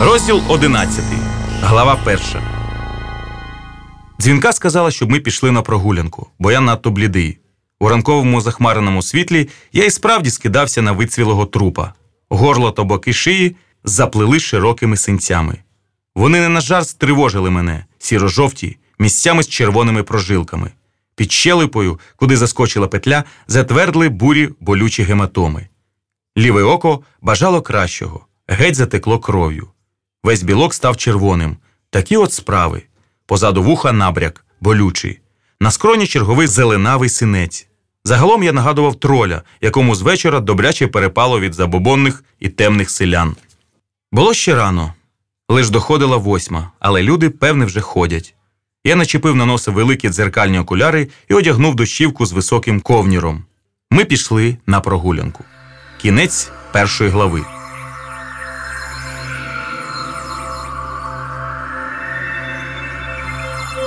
Розділ 11. Глава 1. Дзвінка сказала, щоб ми пішли на прогулянку, бо я надто блідий. У ранковому захмареному світлі я і справді скидався на вицвілого трупа. Горло та боки шиї заплили широкими синцями. Вони не на жарт стривожили мене, сіро-жовті, місцями з червоними прожилками. Під щелепою, куди заскочила петля, затвердли бурі болючі гематоми. Ліве око бажало кращого, геть затекло кров'ю. Весь білок став червоним. Такі от справи. Позаду вуха набряк, болючий. На скроні черговий зеленавий синець. Загалом я нагадував троля, якому з вечора добряче перепало від забобонних і темних селян. Було ще рано. Лиш доходила восьма, але люди, певне, вже ходять. Я начепив на носа великі дзеркальні окуляри і одягнув дощівку з високим ковніром. Ми пішли на прогулянку. Кінець першої глави.